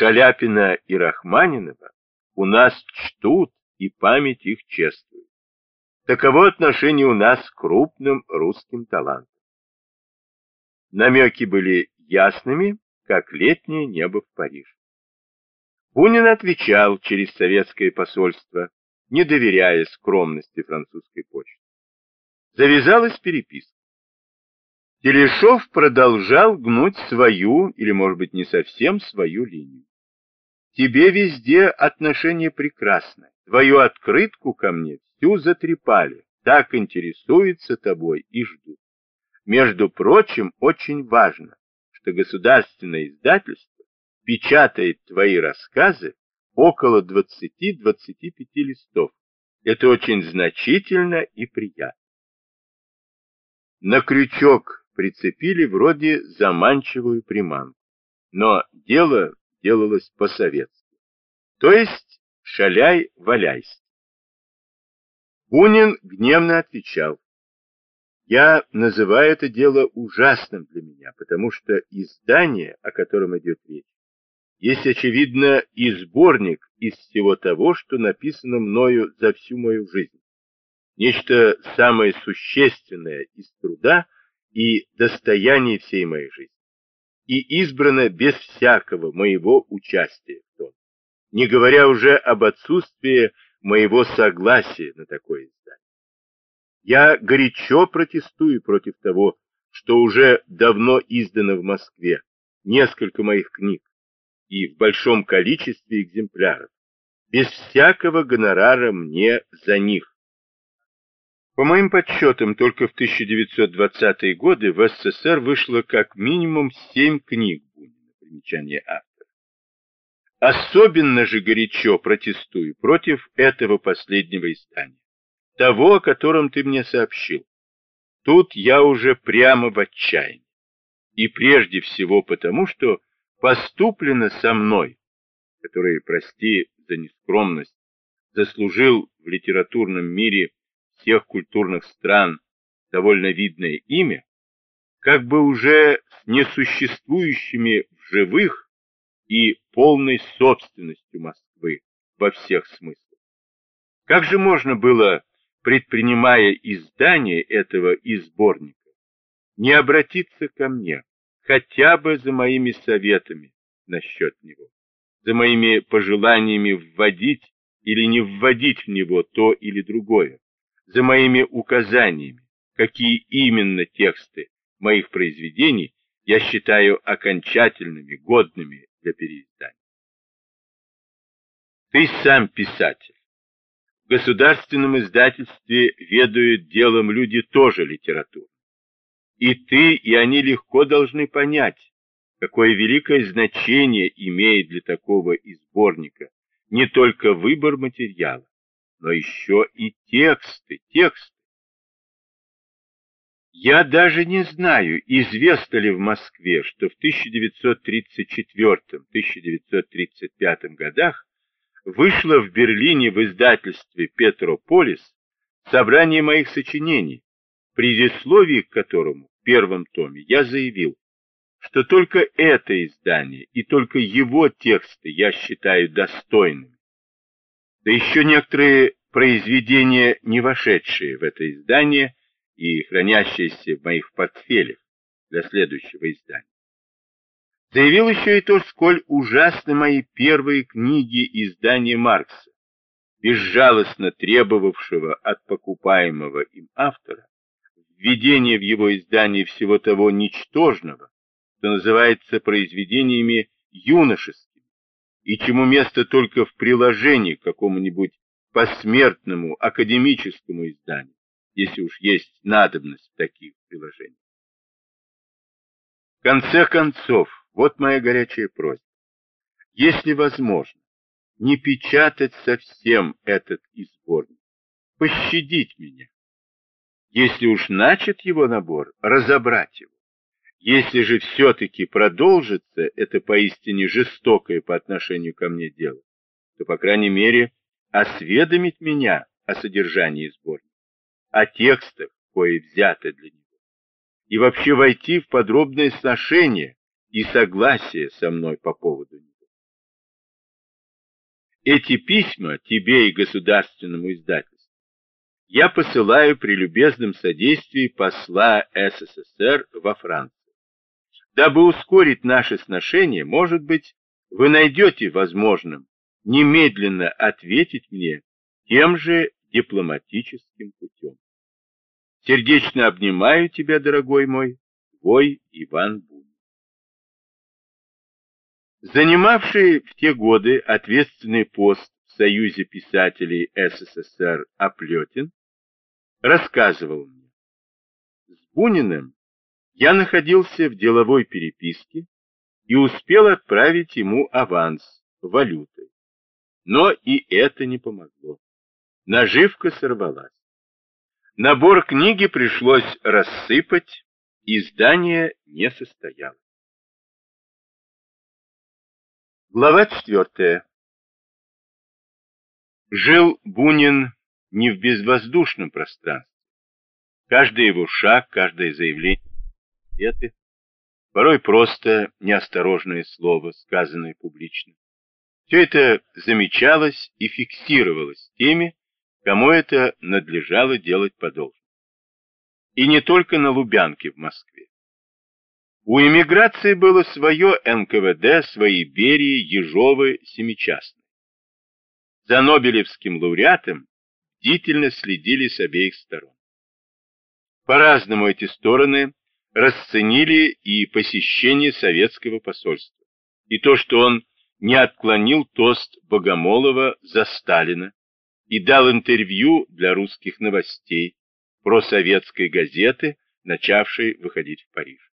Шаляпина и Рахманинова у нас чтут и память их чествует. Таково отношение у нас к крупным русским талантам. Намеки были ясными, как летнее небо в Париже. Бунин отвечал через советское посольство, не доверяя скромности французской почты. Завязалась переписка. Телешов продолжал гнуть свою, или, может быть, не совсем свою линию. Тебе везде отношение прекрасное. Твою открытку ко мне всю затрепали, так интересуются тобой и ждут. Между прочим, очень важно, что государственное издательство печатает твои рассказы около 20-25 листов. Это очень значительно и приятно. На крючок прицепили вроде заманчивую приманку, но дело делалось по-советски. То есть шаляй-валяйся. Бунин гневно отвечал. Я называю это дело ужасным для меня, потому что издание, о котором идет речь, есть, очевидно, и сборник из всего того, что написано мною за всю мою жизнь. Нечто самое существенное из труда и достояния всей моей жизни. И избрано без всякого моего участия в том, не говоря уже об отсутствии моего согласия на такое издание. Я горячо протестую против того, что уже давно издано в Москве несколько моих книг и в большом количестве экземпляров, без всякого гонорара мне за них. По моим подсчетам, только в 1920-е годы в СССР вышло как минимум семь книг Бунина, примечание автора. Особенно же горячо протестую против этого последнего издания того, о котором ты мне сообщил. Тут я уже прямо в отчаянии. И прежде всего потому, что поступлено со мной, который, прости за нескромность, заслужил в литературном мире всех культурных стран довольно видное имя, как бы уже с несуществующими в живых и полной собственностью Москвы во всех смыслах. Как же можно было предпринимая издание этого изборника, не обратиться ко мне, хотя бы за моими советами насчет него, за моими пожеланиями вводить или не вводить в него то или другое, за моими указаниями, какие именно тексты моих произведений я считаю окончательными, годными для переиздания. Ты сам писатель государственном издательстве ведают делом люди тоже литературы. И ты, и они легко должны понять, какое великое значение имеет для такого изборника не только выбор материала, но еще и тексты, тексты. Я даже не знаю, известно ли в Москве, что в 1934-1935 годах вышло в Берлине в издательстве «Петрополис» собрание моих сочинений, предисловие к которому в первом томе я заявил, что только это издание и только его тексты я считаю достойными. Да еще некоторые произведения, не вошедшие в это издание и хранящиеся в моих портфелях для следующего издания. Заявил еще и то, сколь ужасны мои первые книги издания Маркса, безжалостно требовавшего от покупаемого им автора введение в его издание всего того ничтожного, что называется произведениями юношескими, и чему место только в приложении к какому-нибудь посмертному академическому изданию, если уж есть надобность в таких приложениях. В конце концов, вот моя горячая просьба. Если возможно, не печатать совсем этот изборник, пощадить меня. Если уж начат его набор, разобрать его. Если же все-таки продолжится это поистине жестокое по отношению ко мне дело, то, по крайней мере, осведомить меня о содержании сборника, о текстах, кое взято для него, и вообще войти в подробное сношение и согласие со мной по поводу него. Эти письма тебе и государственному издательству я посылаю при любезном содействии посла СССР во Францию. Дабы ускорить наши сношения, может быть, вы найдете возможным немедленно ответить мне тем же дипломатическим путем. Сердечно обнимаю тебя, дорогой мой, твой Иван Бунин. Занимавший в те годы ответственный пост в Союзе писателей СССР Оплетин рассказывал мне. С Буниным я находился в деловой переписке и успел отправить ему аванс валютой. Но и это не помогло. Наживка сорвалась. Набор книги пришлось рассыпать, издание не состоялось. Глава четвертая. Жил Бунин не в безвоздушном пространстве. Каждый его шаг, каждое заявление, ответы, порой просто неосторожное слово, сказанное публично. Все это замечалось и фиксировалось теми, кому это надлежало делать по. И не только на Лубянке в Москве. У эмиграции было свое НКВД, свои Берии, Ежовы, Семичастные. За Нобелевским лауреатом бдительно следили с обеих сторон. По-разному эти стороны расценили и посещение советского посольства, и то, что он не отклонил тост Богомолова за Сталина и дал интервью для русских новостей про советской газеты, начавшей выходить в Париж.